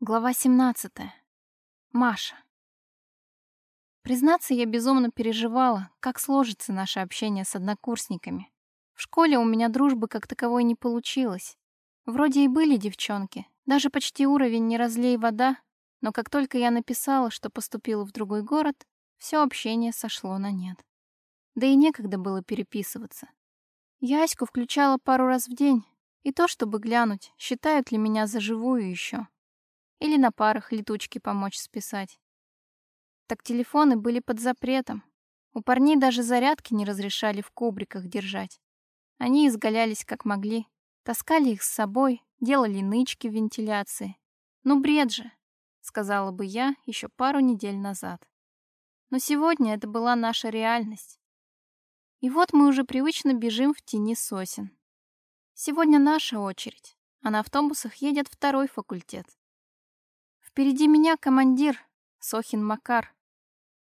Глава 17. Маша. Признаться, я безумно переживала, как сложится наше общение с однокурсниками. В школе у меня дружбы как таковой не получилось. Вроде и были девчонки, даже почти уровень «не разлей вода», но как только я написала, что поступила в другой город, все общение сошло на нет. Да и некогда было переписываться. Я включала пару раз в день, и то, чтобы глянуть, считают ли меня за живую еще. Или на парах летучки помочь списать. Так телефоны были под запретом. У парней даже зарядки не разрешали в кубриках держать. Они изгалялись как могли, таскали их с собой, делали нычки в вентиляции. Ну бред же, сказала бы я еще пару недель назад. Но сегодня это была наша реальность. И вот мы уже привычно бежим в тени сосен. Сегодня наша очередь, а на автобусах едет второй факультет. Впереди меня командир, Сохин Макар.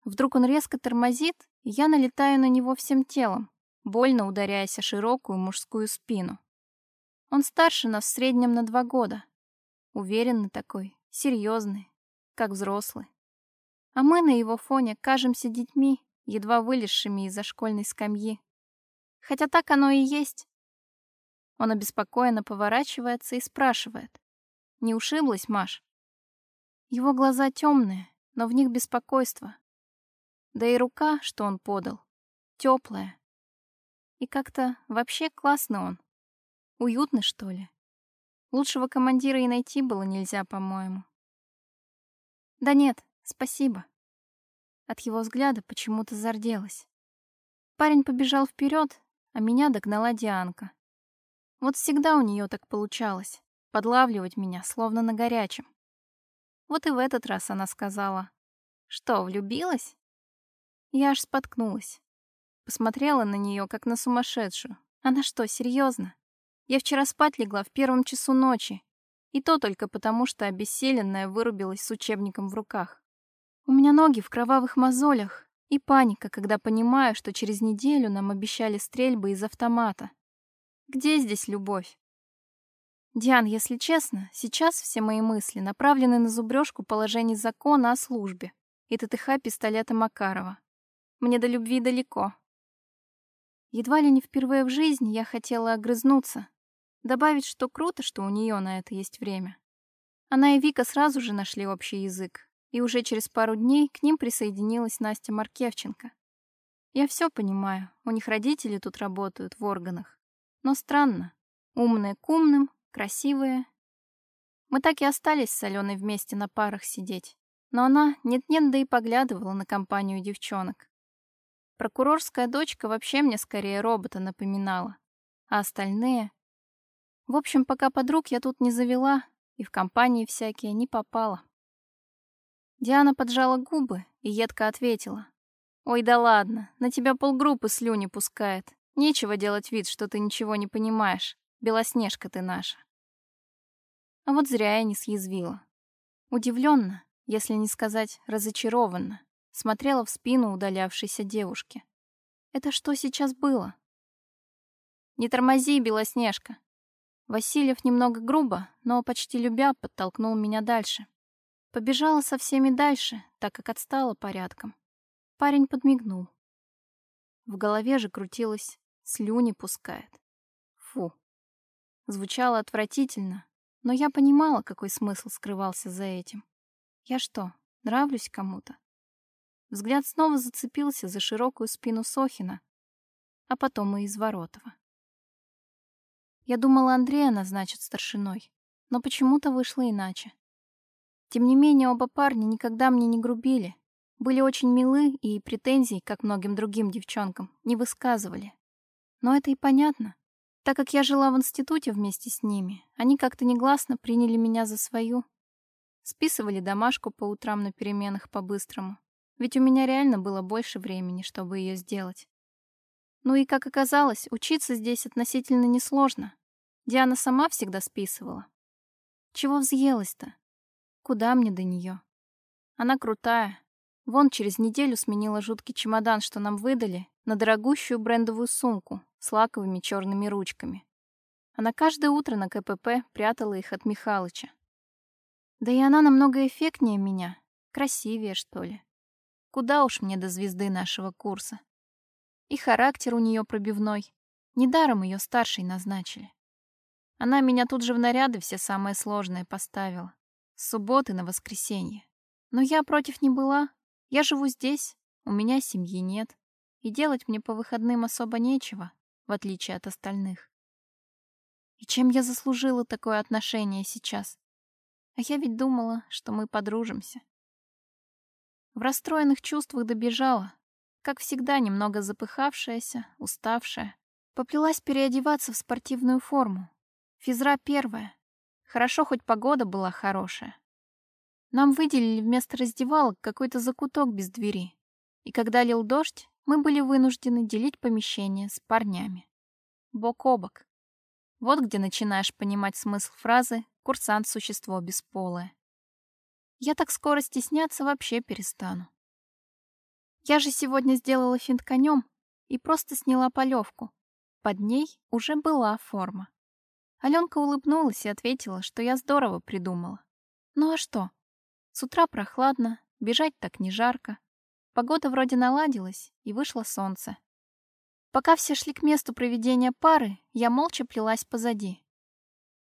Вдруг он резко тормозит, и я налетаю на него всем телом, больно ударяясь о широкую мужскую спину. Он старше нас в среднем на два года. Уверенный такой, серьезный, как взрослый. А мы на его фоне кажемся детьми, едва вылезшими из-за школьной скамьи. Хотя так оно и есть. Он обеспокоенно поворачивается и спрашивает. «Не ушиблась, Маш?» Его глаза темные, но в них беспокойство. Да и рука, что он подал, теплая. И как-то вообще классный он. Уютный, что ли. Лучшего командира и найти было нельзя, по-моему. Да нет, спасибо. От его взгляда почему-то зарделась. Парень побежал вперед, а меня догнала Дианка. Вот всегда у нее так получалось подлавливать меня, словно на горячем. Вот и в этот раз она сказала. «Что, влюбилась?» Я аж споткнулась. Посмотрела на нее, как на сумасшедшую. Она что, серьезно? Я вчера спать легла в первом часу ночи. И то только потому, что обессиленная вырубилась с учебником в руках. У меня ноги в кровавых мозолях и паника, когда понимаю, что через неделю нам обещали стрельбы из автомата. Где здесь любовь? Диан, если честно, сейчас все мои мысли направлены на зубрежку положений закона о службе и ТТХ пистолета Макарова. Мне до любви далеко. Едва ли не впервые в жизни я хотела огрызнуться, добавить, что круто, что у нее на это есть время. Она и Вика сразу же нашли общий язык, и уже через пару дней к ним присоединилась Настя Маркевченко. Я все понимаю, у них родители тут работают в органах. Но странно, умные к умным, красивые. Мы так и остались с Аленой вместе на парах сидеть. Но она нет-нет, да и поглядывала на компанию девчонок. Прокурорская дочка вообще мне скорее робота напоминала. А остальные... В общем, пока подруг я тут не завела, и в компании всякие не попала. Диана поджала губы и едко ответила. «Ой, да ладно, на тебя полгруппы слюни пускает. Нечего делать вид, что ты ничего не понимаешь. Белоснежка ты наша. А вот зря я не съязвила. Удивленно, если не сказать разочарованно, смотрела в спину удалявшейся девушки. Это что сейчас было? Не тормози, Белоснежка. Васильев немного грубо, но почти любя подтолкнул меня дальше. Побежала со всеми дальше, так как отстала порядком. Парень подмигнул. В голове же крутилось, слюни пускает. Фу. Звучало отвратительно, но я понимала, какой смысл скрывался за этим. Я что, нравлюсь кому-то? Взгляд снова зацепился за широкую спину Сохина, а потом и Изворотова. Я думала, Андрея назначат старшиной, но почему-то вышло иначе. Тем не менее, оба парня никогда мне не грубили, были очень милы и претензий, как многим другим девчонкам, не высказывали. Но это и понятно. Так как я жила в институте вместе с ними, они как-то негласно приняли меня за свою. Списывали домашку по утрам на переменах по-быстрому, ведь у меня реально было больше времени, чтобы ее сделать. Ну и, как оказалось, учиться здесь относительно несложно. Диана сама всегда списывала. Чего взъелась-то? Куда мне до нее? Она крутая. Вон через неделю сменила жуткий чемодан, что нам выдали, на дорогущую брендовую сумку, с лаковыми черными ручками. Она каждое утро на КПП прятала их от Михалыча. Да и она намного эффектнее меня, красивее, что ли. Куда уж мне до звезды нашего курса. И характер у нее пробивной. Недаром ее старшей назначили. Она меня тут же в наряды все самое сложное поставила. С субботы на воскресенье. Но я против не была. Я живу здесь, у меня семьи нет. И делать мне по выходным особо нечего, в отличие от остальных. И чем я заслужила такое отношение сейчас? А я ведь думала, что мы подружимся. В расстроенных чувствах добежала, как всегда, немного запыхавшаяся, уставшая. Поплелась переодеваться в спортивную форму. Физра первая. Хорошо, хоть погода была хорошая. Нам выделили вместо раздевалок какой-то закуток без двери. И когда лил дождь, мы были вынуждены делить помещение с парнями. Бок о бок. Вот где начинаешь понимать смысл фразы «курсант – существо бесполое». Я так скоро стесняться вообще перестану. Я же сегодня сделала финт конем и просто сняла полевку. Под ней уже была форма. Аленка улыбнулась и ответила, что я здорово придумала. Ну а что? С утра прохладно, бежать так не жарко. Погода вроде наладилась, и вышло солнце. Пока все шли к месту проведения пары, я молча плелась позади.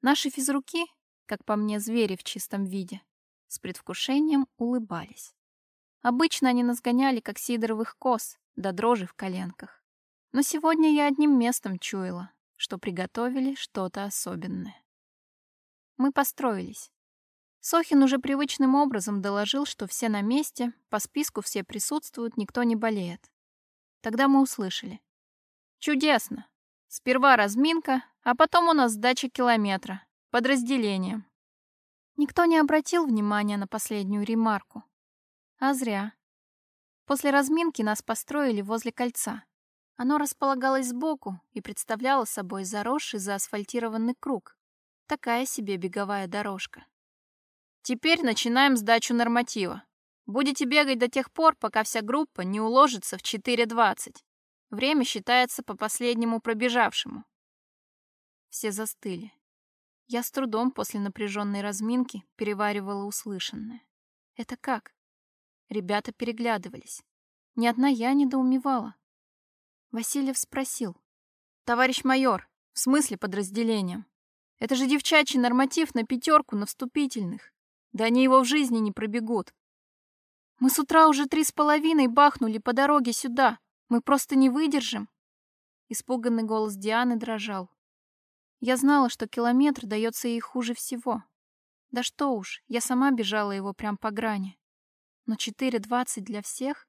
Наши физруки, как по мне, звери в чистом виде, с предвкушением улыбались. Обычно они нас гоняли, как сидоровых коз, до дрожи в коленках. Но сегодня я одним местом чуяла, что приготовили что-то особенное. Мы построились. Сохин уже привычным образом доложил, что все на месте, по списку все присутствуют, никто не болеет. Тогда мы услышали. Чудесно. Сперва разминка, а потом у нас сдача километра. Подразделением. Никто не обратил внимания на последнюю ремарку. А зря. После разминки нас построили возле кольца. Оно располагалось сбоку и представляло собой заросший заасфальтированный круг. Такая себе беговая дорожка. Теперь начинаем сдачу норматива. Будете бегать до тех пор, пока вся группа не уложится в 4.20. Время считается по последнему пробежавшему. Все застыли. Я с трудом после напряженной разминки переваривала услышанное. Это как? Ребята переглядывались. Ни одна я недоумевала. Васильев спросил. «Товарищ майор, в смысле подразделением? Это же девчачий норматив на пятерку на вступительных. Да они его в жизни не пробегут. Мы с утра уже три с половиной бахнули по дороге сюда. Мы просто не выдержим». Испуганный голос Дианы дрожал. Я знала, что километр дается ей хуже всего. Да что уж, я сама бежала его прям по грани. Но 4.20 для всех?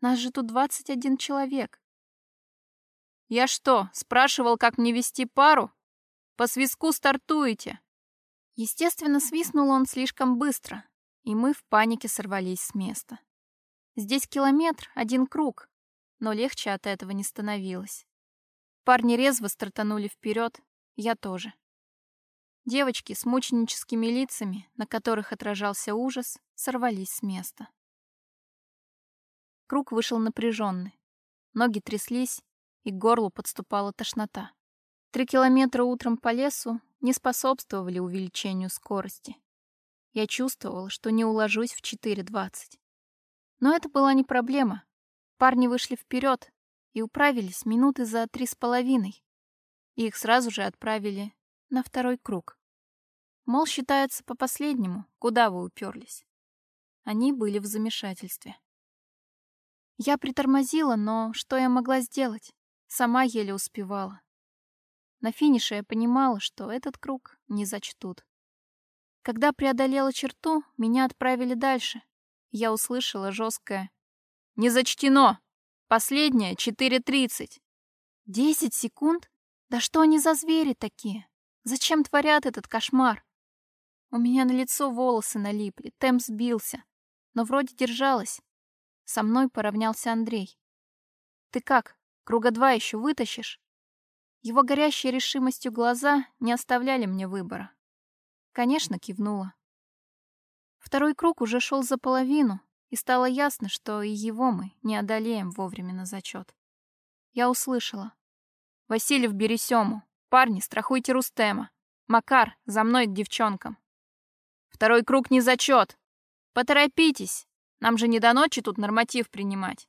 Нас же тут 21 человек. Я что, спрашивал, как мне вести пару? По свистку стартуете. Естественно, свистнул он слишком быстро, и мы в панике сорвались с места. Здесь километр, один круг, но легче от этого не становилось. Парни резво стартанули вперед, я тоже. Девочки с мученическими лицами, на которых отражался ужас, сорвались с места. Круг вышел напряженный. Ноги тряслись, и к горлу подступала тошнота. Три километра утром по лесу не способствовали увеличению скорости. Я чувствовала, что не уложусь в 4.20. Но это была не проблема. Парни вышли вперед и управились минуты за три с половиной. Их сразу же отправили на второй круг. Мол, считается по последнему, куда вы уперлись. Они были в замешательстве. Я притормозила, но что я могла сделать? Сама еле успевала. На финише я понимала, что этот круг не зачтут. Когда преодолела черту, меня отправили дальше. Я услышала жесткое «Не зачтено! Последнее — 4.30!» «Десять секунд? Да что они за звери такие? Зачем творят этот кошмар? У меня на лицо волосы налипли, темп сбился. Но вроде держалась. Со мной поравнялся Андрей. «Ты как, круга два еще вытащишь?» Его горящие решимостью глаза не оставляли мне выбора. Конечно, кивнула. Второй круг уже шел за половину, и стало ясно, что и его мы не одолеем вовремя на зачет. Я услышала. «Васильев, бери. Парни, страхуйте Рустема. Макар, за мной к девчонкам». Второй круг не зачет. Поторопитесь, нам же не до ночи тут норматив принимать.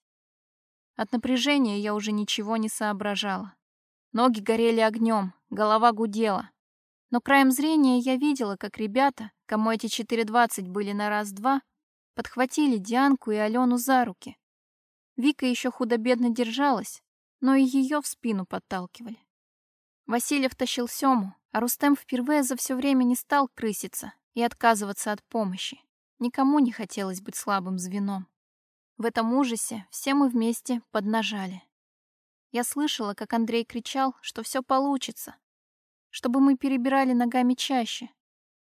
От напряжения я уже ничего не соображала. Ноги горели огнем, голова гудела. Но краем зрения я видела, как ребята, кому эти 4.20 были на раз-два, подхватили Дианку и Алену за руки. Вика еще худо-бедно держалась, но и ее в спину подталкивали. Васильев тащил Сему, а Рустем впервые за все время не стал крыситься и отказываться от помощи. Никому не хотелось быть слабым звеном. В этом ужасе все мы вместе поднажали. Я слышала, как Андрей кричал, что все получится, чтобы мы перебирали ногами чаще.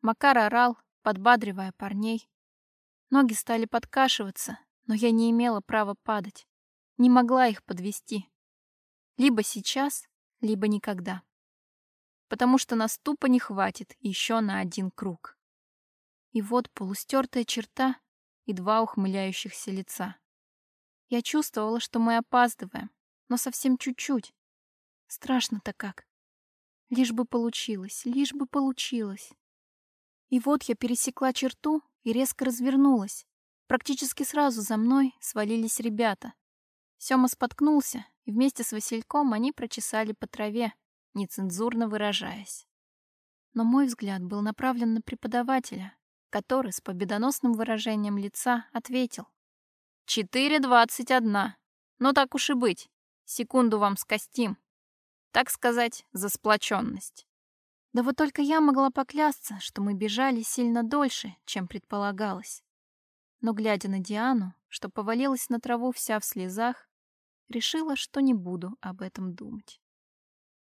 Макар орал, подбадривая парней. Ноги стали подкашиваться, но я не имела права падать. Не могла их подвести. Либо сейчас, либо никогда. Потому что нас тупо не хватит еще на один круг. И вот полустертая черта и два ухмыляющихся лица. Я чувствовала, что мы опаздываем, но совсем чуть-чуть. Страшно-то как. Лишь бы получилось, лишь бы получилось. И вот я пересекла черту и резко развернулась. Практически сразу за мной свалились ребята. Сёма споткнулся, и вместе с Васильком они прочесали по траве, нецензурно выражаясь. Но мой взгляд был направлен на преподавателя, который с победоносным выражением лица ответил. «Четыре двадцать одна. Ну так уж и быть. Секунду вам скостим. Так сказать, за сплоченность». Да вот только я могла поклясться, что мы бежали сильно дольше, чем предполагалось. Но, глядя на Диану, что повалилась на траву вся в слезах, решила, что не буду об этом думать.